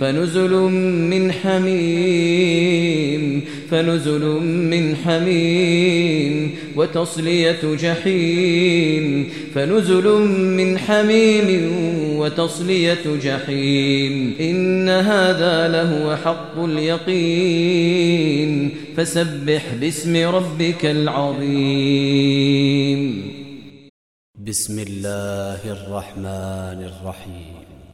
فنزل من حميم فنزل من حميم وتصلية جحيم فنزل من حميم وتصلية جحيم. إن هذا له حق اليقين فسبح باسم ربك العظيم. بسم الله الرحمن الرحيم.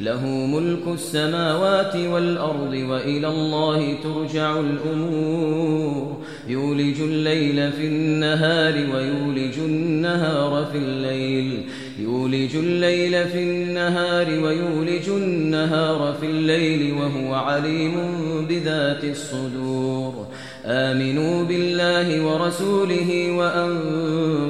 له ملك السماوات والأرض وإلى الله ترجع الأمور. يولج الليل في النهار ويولج النهار في الليل. يولج الليل في النهار ويولج النهار في الليل وهو عليم بذات الصدور. آمنوا بالله ورسوله وَأَنفِقُوا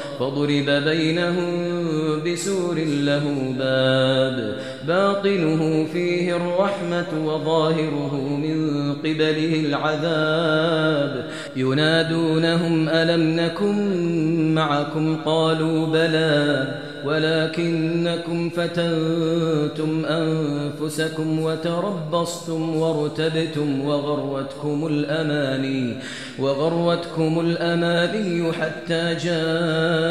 فضرب بينهم بسور له باب. باطنه فيه الرحمة وظاهره من قبله العذاب. ينادونهم ألم نكن معكم؟ قالوا بلى. ولكنكم فتنتم أنفسكم وتربصتم وارتبتم وغرتكم الأماني وغرتكم الأماني حتى جاءت